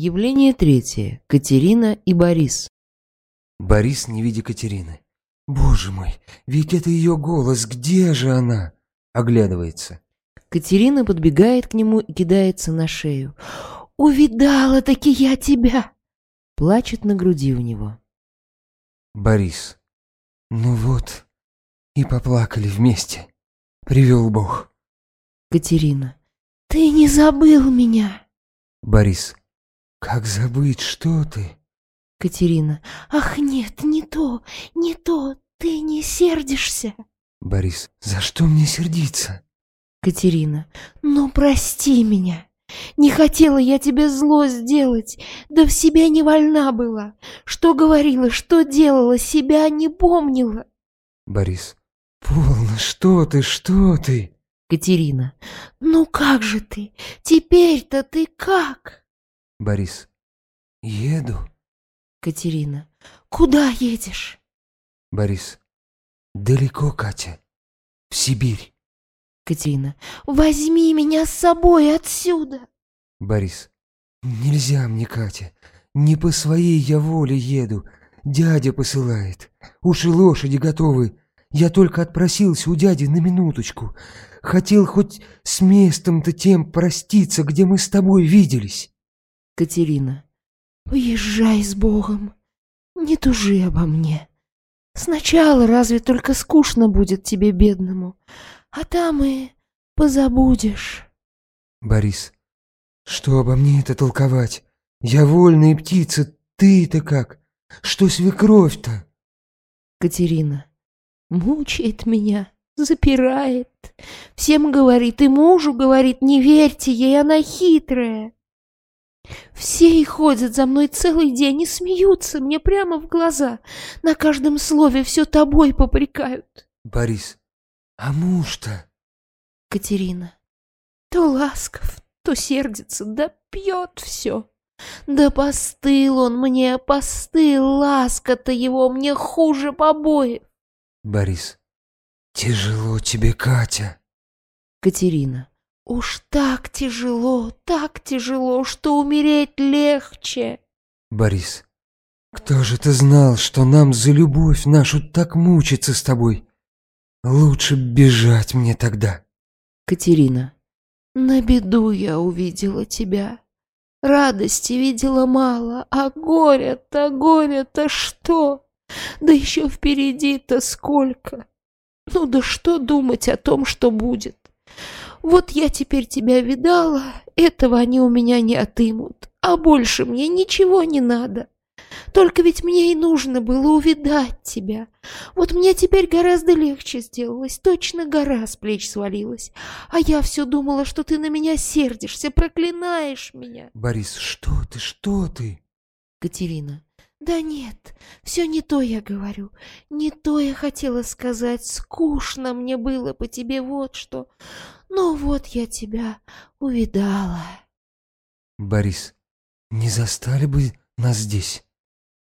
Явление третье. Катерина и Борис. Борис, не видя Катерины. «Боже мой, ведь это ее голос, где же она?» Оглядывается. Катерина подбегает к нему и кидается на шею. «Увидала-таки я тебя!» Плачет на груди у него. Борис. «Ну вот, и поплакали вместе. Привел Бог». Катерина. «Ты не забыл меня!» Борис. «Как забыть, что ты?» Катерина. «Ах, нет, не то, не то, ты не сердишься!» Борис. «За что мне сердиться?» Катерина. «Ну, прости меня. Не хотела я тебе зло сделать, да в себя не вольна была. Что говорила, что делала, себя не помнила». Борис. «Полно, что ты, что ты?» Катерина. «Ну как же ты? Теперь-то ты как?» Борис. «Еду». Катерина. «Куда едешь?» Борис. «Далеко, Катя. В Сибирь». Катерина. «Возьми меня с собой отсюда!» Борис. «Нельзя мне, Катя. Не по своей я воле еду. Дядя посылает. Уж и лошади готовы. Я только отпросился у дяди на минуточку. Хотел хоть с местом-то тем проститься, где мы с тобой виделись». Катерина. «Уезжай с Богом. Не тужи обо мне. Сначала разве только скучно будет тебе, бедному, а там и позабудешь». Борис. «Что обо мне это толковать? Я вольная птица, ты-то как? Что свекровь-то?» Катерина. «Мучает меня, запирает. Всем говорит, и мужу говорит, не верьте ей, она хитрая. Все и ходят за мной целый день и смеются мне прямо в глаза. На каждом слове все тобой попрекают. Борис. «А муж-то?» Катерина. То ласков, то сердится, да пьет все. Да постыл он мне, постыл, ласка-то его мне хуже побоев. Борис. «Тяжело тебе, Катя». Катерина. Уж так тяжело, так тяжело, что умереть легче. Борис. «Кто же ты знал, что нам за любовь нашу так мучиться с тобой? Лучше бежать мне тогда». Катерина. На беду я увидела тебя. Радости видела мало, а горя-то, горя-то что? Да еще впереди-то сколько. Ну да что думать о том, что будет? Вот я теперь тебя видала, этого они у меня не отымут, а больше мне ничего не надо. Только ведь мне и нужно было увидать тебя. Вот мне теперь гораздо легче сделалось, точно гора с плеч свалилась. А я все думала, что ты на меня сердишься, проклинаешь меня. Борис, что ты, что ты? Катерина. Да нет, все не то я говорю. Не то я хотела сказать. Скучно мне было по тебе вот что. Ну вот я тебя увидала. Борис, не застали бы нас здесь?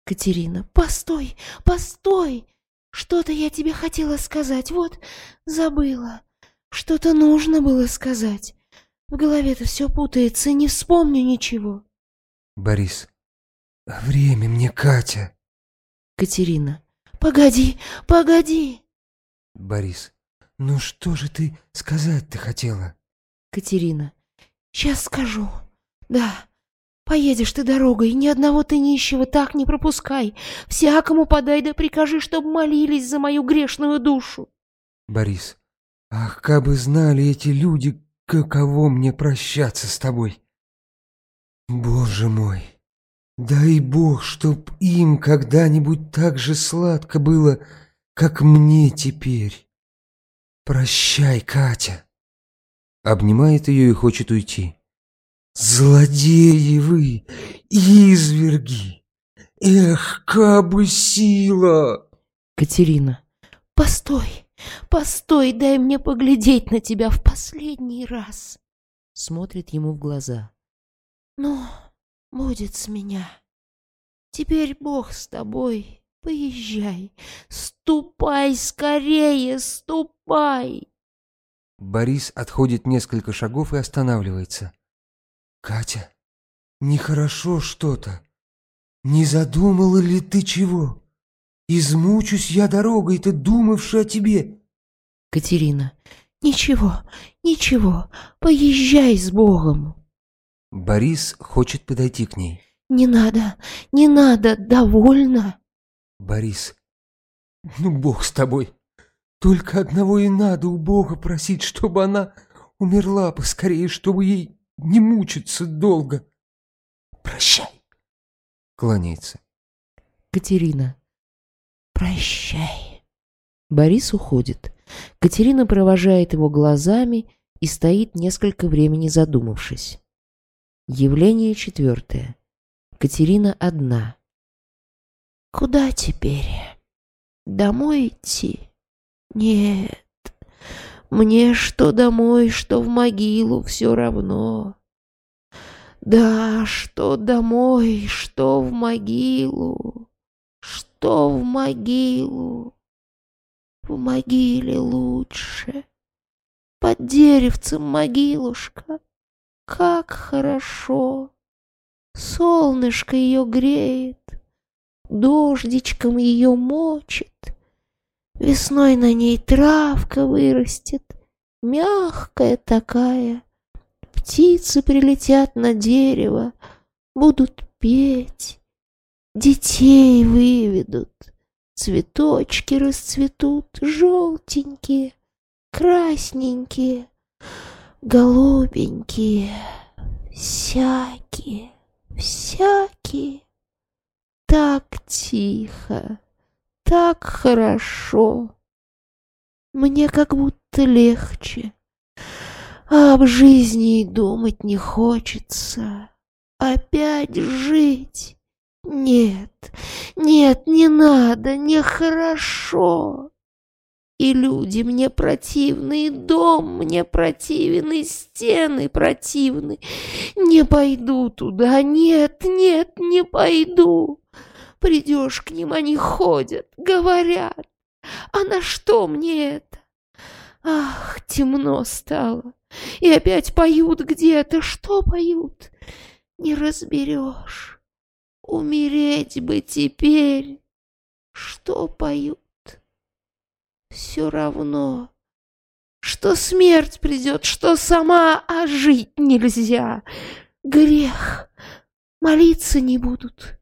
Катерина, постой, постой! Что-то я тебе хотела сказать, вот забыла. Что-то нужно было сказать. В голове-то все путается, не вспомню ничего. Борис, время мне, Катя. Катерина, погоди, погоди. Борис, ну что же ты сказать-то хотела? Катерина, сейчас скажу. Да, Поедешь ты дорогой, ни одного ты нищего так не пропускай. Всякому подай да прикажи, чтоб молились за мою грешную душу. Борис, ах, как бы знали эти люди, каково мне прощаться с тобой. Боже мой, дай Бог, чтоб им когда-нибудь так же сладко было, как мне теперь. Прощай, Катя. Обнимает ее и хочет уйти. Злодеи вы, изверги! Эх, кабы сила! Катерина, постой, постой, дай мне поглядеть на тебя в последний раз. Смотрит ему в глаза. Ну, будет с меня. Теперь Бог с тобой, поезжай. Ступай скорее, ступай. Борис отходит несколько шагов и останавливается. Катя, нехорошо что-то. Не задумала ли ты чего? Измучусь я дорогой-то, думавши о тебе. Катерина. Ничего, ничего, поезжай с Богом. Борис хочет подойти к ней. Не надо, не надо, довольно. Борис. Ну, Бог с тобой. Только одного и надо у Бога просить, чтобы она умерла поскорее, чтобы ей не мучиться долго. Прощай. Кланяется. Катерина. Прощай. Борис уходит. Катерина провожает его глазами и стоит несколько времени задумавшись. Явление четвертое. Катерина одна. Куда теперь? Домой идти? Нет. Мне что домой, что в могилу все равно. Да, что домой, что в могилу, что в могилу. В могиле лучше. Под деревцем могилушка. Как хорошо. Солнышко ее греет, дождичком ее мочит. Весной на ней травка вырастет, мягкая такая. Птицы прилетят на дерево, будут петь, детей выведут, цветочки расцветут, желтенькие, красненькие, голубенькие, всякие всякие. Так тихо, так хорошо. Мне как будто легче. А об жизни и думать не хочется. Опять жить? Нет, нет, не надо, нехорошо. И люди мне противны, и дом мне противен, и стены противны. Не пойду туда, нет, нет, не пойду. Придешь к ним, они ходят, говорят. А на что мне это? Ах, темно стало. И опять поют где-то. Что поют? Не разберешь. Умереть бы теперь. Что поют? Все равно, что смерть придет, что сама, а жить нельзя. Грех, молиться не будут.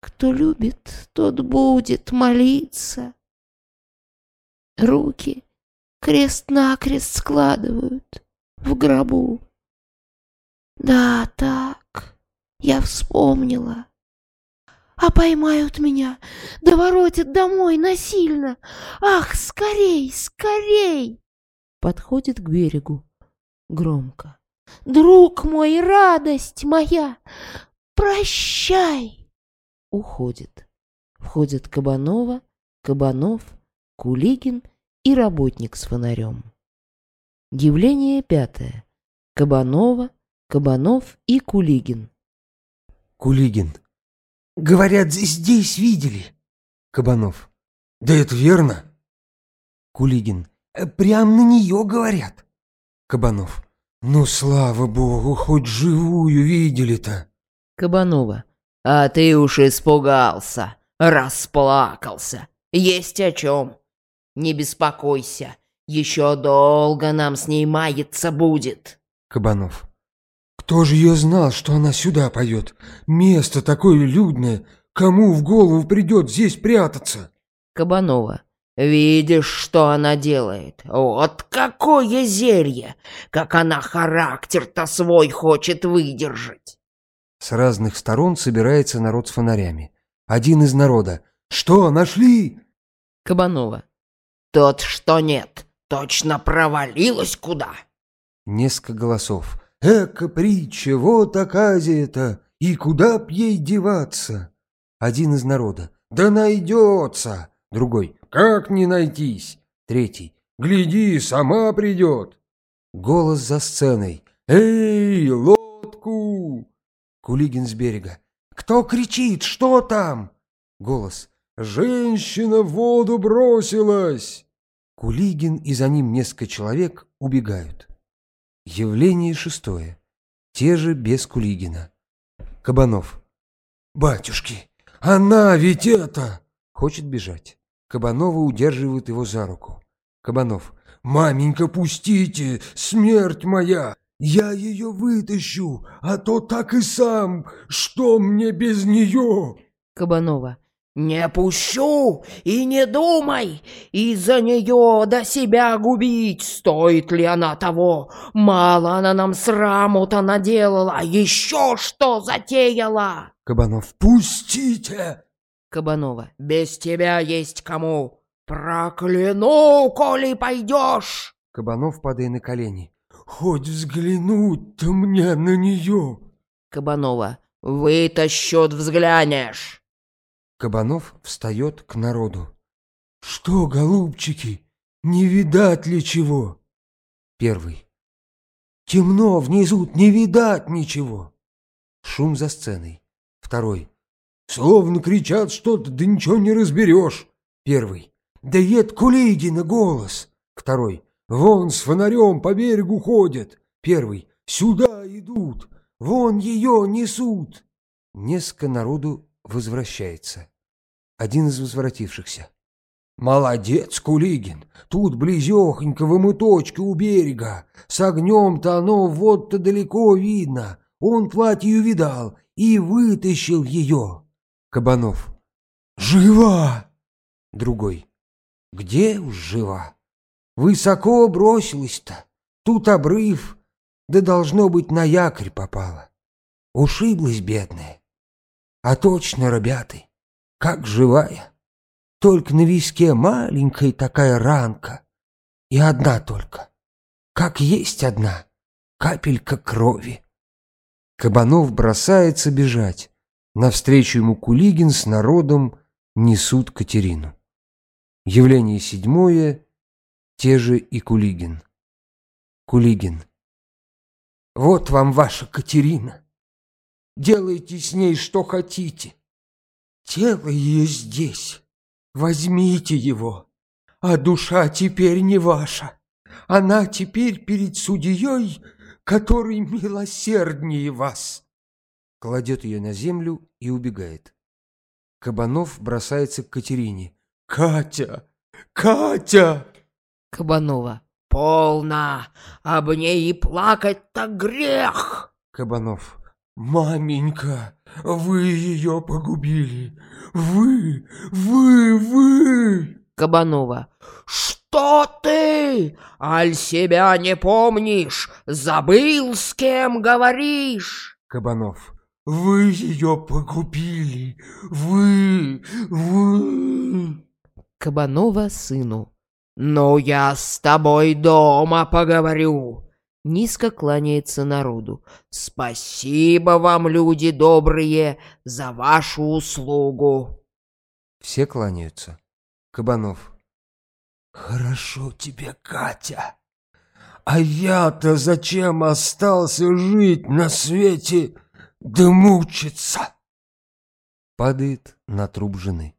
Кто любит, тот будет молиться. Руки крест-накрест складывают в гробу. Да, так, я вспомнила а поймают меня, да воротят домой насильно. Ах, скорей, скорей!» Подходит к берегу громко. «Друг мой, радость моя, прощай!» Уходит. Входят Кабанова, Кабанов, Кулигин и работник с фонарем. Явление пятое. Кабанова, Кабанов и Кулигин. Кулигин. Говорят, здесь видели. Кабанов. Да это верно. Кулигин. «Э, прям на нее говорят. Кабанов. Ну, слава богу, хоть живую видели-то. Кабанова. А ты уж испугался, расплакался. Есть о чем. Не беспокойся, еще долго нам с ней маяться будет. Кабанов. Кто же ее знал, что она сюда пойдет? Место такое людное. Кому в голову придет здесь прятаться? Кабанова. Видишь, что она делает? Вот какое зелье! Как она характер-то свой хочет выдержать. С разных сторон собирается народ с фонарями. Один из народа. Что, нашли? Кабанова. Тот, что нет, точно провалилась куда? Несколько голосов. Эка притча, вот оказия-то, и куда б ей деваться? Один из народа. Да найдется. Другой. Как не найтись? Третий. Гляди, сама придет. Голос за сценой. Эй, лодку! Кулигин с берега. Кто кричит? Что там? Голос. Женщина в воду бросилась. Кулигин и за ним несколько человек убегают. Явление шестое. Те же без Кулигина. Кабанов. «Батюшки, она ведь это...» Хочет бежать. Кабанова удерживает его за руку. Кабанов. «Маменька, пустите! Смерть моя! Я ее вытащу, а то так и сам! Что мне без нее?» Кабанова. «Не пущу и не думай! Из-за нее до себя губить! Стоит ли она того? Мало она нам сраму-то наделала, а еще что затеяла!» Кабанов. «Пустите!» Кабанова. «Без тебя есть кому! Прокляну, коли пойдешь!» Кабанов, падая на колени. «Хоть взглянуть-то мне на нее!» Кабанова. «Вытащут, взглянешь!» Кабанов встает к народу. «Что, голубчики, не видать ли чего?» Первый. «Темно внизу, не видать ничего!» Шум за сценой. Второй. «Словно кричат что-то, да ничего не разберешь!» Первый. «Да ед Кулигина голос!» Второй. «Вон с фонарем по берегу ходят!» Первый. «Сюда идут! Вон ее несут!» Несколько народу возвращается. Один из возвратившихся. «Молодец, Кулигин! Тут близехонько в омыточке у берега. С огнем-то оно вот-то далеко видно. Он платье видал и вытащил ее». Кабанов. «Жива!» Другой. «Где уж жива? Высоко бросилась-то. Тут обрыв, да должно быть на якорь попала. Ушиблась бедная. А точно, ребята, как живая. Только на виске маленькая такая ранка. И одна только. Как есть одна. Капелька крови. Кабанов бросается бежать. Навстречу ему Кулигин с народом несут Катерину. Явление седьмое, те же и Кулигин. Кулигин. Вот вам ваша Катерина. Делайте с ней что хотите. Тело ее здесь. Возьмите его. А душа теперь не ваша. Она теперь перед судьей, который милосерднее вас. Кладет ее на землю и убегает. Кабанов бросается к Катерине. «Катя! Катя!» Кабанова. «Полно! Об ней и плакать-то грех!» Кабанов. «Маменька, вы ее погубили! Вы, вы, вы!» Кабанова. «Что ты? Аль себя не помнишь? Забыл, с кем говоришь?» Кабанов. «Вы ее погубили! Вы, вы!» Кабанова сыну. «Ну, я с тобой дома поговорю!» Низко кланяется народу. «Спасибо вам, люди добрые, за вашу услугу!» Все кланяются. Кабанов. «Хорошо тебе, Катя. А я-то зачем остался жить на свете да мучиться?» Падает на труп жены.